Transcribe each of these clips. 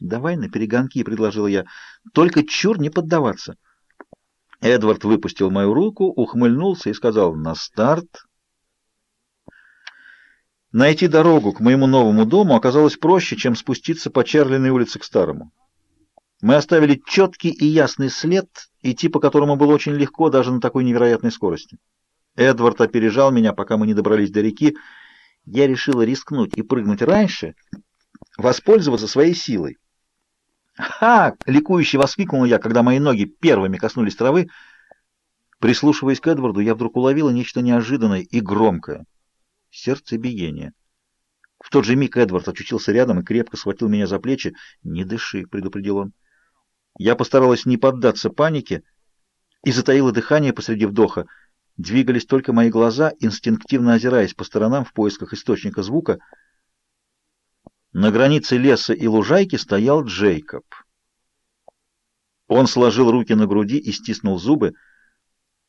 «Давай на перегонки», — предложила я. «Только чур не поддаваться». Эдвард выпустил мою руку, ухмыльнулся и сказал «На старт». Найти дорогу к моему новому дому оказалось проще, чем спуститься по Чарлиной улице к старому. Мы оставили четкий и ясный след, идти по которому было очень легко даже на такой невероятной скорости. Эдвард опережал меня, пока мы не добрались до реки. Я решила рискнуть и прыгнуть раньше, воспользоваться своей силой. «Ха!» — ликующе воскликнул я, когда мои ноги первыми коснулись травы. Прислушиваясь к Эдварду, я вдруг уловила нечто неожиданное и громкое — сердцебиение. В тот же миг Эдвард очутился рядом и крепко схватил меня за плечи. «Не дыши», — предупредил он. Я постаралась не поддаться панике и затаила дыхание посреди вдоха. Двигались только мои глаза, инстинктивно озираясь по сторонам в поисках источника звука — на границе леса и лужайки стоял Джейкоб. Он сложил руки на груди и стиснул зубы.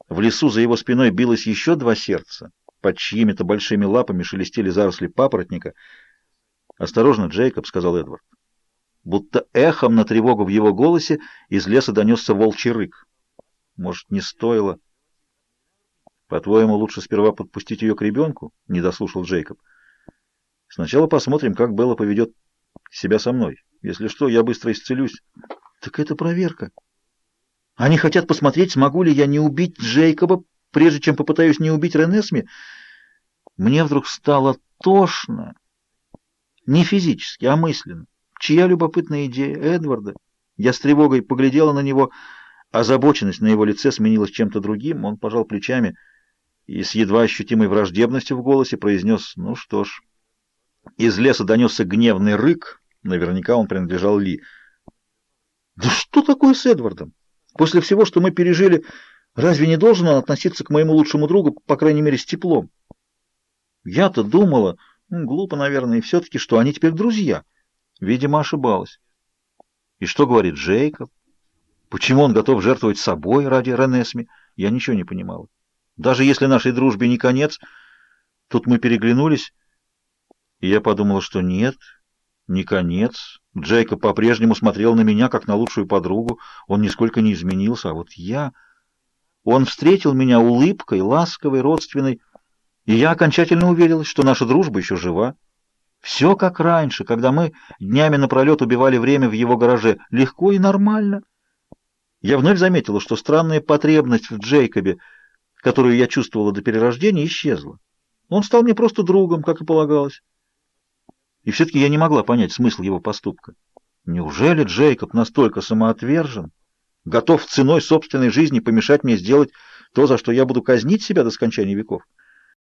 В лесу за его спиной билось еще два сердца. Под чьими-то большими лапами шелестели заросли папоротника. «Осторожно, Джейкоб», — сказал Эдвард. Будто эхом на тревогу в его голосе из леса донесся волчий рык. «Может, не стоило?» «По-твоему, лучше сперва подпустить ее к ребенку?» — не дослушал Джейкоб. Сначала посмотрим, как Белла поведет себя со мной. Если что, я быстро исцелюсь. Так это проверка. Они хотят посмотреть, смогу ли я не убить Джейкоба, прежде чем попытаюсь не убить Ренесми. Мне вдруг стало тошно. Не физически, а мысленно. Чья любопытная идея? Эдварда. Я с тревогой поглядела на него. Озабоченность на его лице сменилась чем-то другим. Он пожал плечами и с едва ощутимой враждебностью в голосе произнес «Ну что ж». Из леса донесся гневный рык. Наверняка он принадлежал Ли. «Да что такое с Эдвардом? После всего, что мы пережили, разве не должен он относиться к моему лучшему другу, по крайней мере, с теплом? Я-то думала, ну, глупо, наверное, и все-таки, что они теперь друзья. Видимо, ошибалась. И что говорит Джейкоб? Почему он готов жертвовать собой ради Ренесми? Я ничего не понимала. Даже если нашей дружбе не конец, тут мы переглянулись, и я подумал, что нет, не конец. Джейкоб по-прежнему смотрел на меня, как на лучшую подругу. Он нисколько не изменился, а вот я... Он встретил меня улыбкой, ласковой, родственной, и я окончательно уверилась, что наша дружба еще жива. Все как раньше, когда мы днями напролет убивали время в его гараже, легко и нормально. Я вновь заметила, что странная потребность в Джейкобе, которую я чувствовала до перерождения, исчезла. Он стал мне просто другом, как и полагалось. И все-таки я не могла понять смысл его поступка. Неужели Джейкоб настолько самоотвержен, готов ценой собственной жизни помешать мне сделать то, за что я буду казнить себя до скончания веков?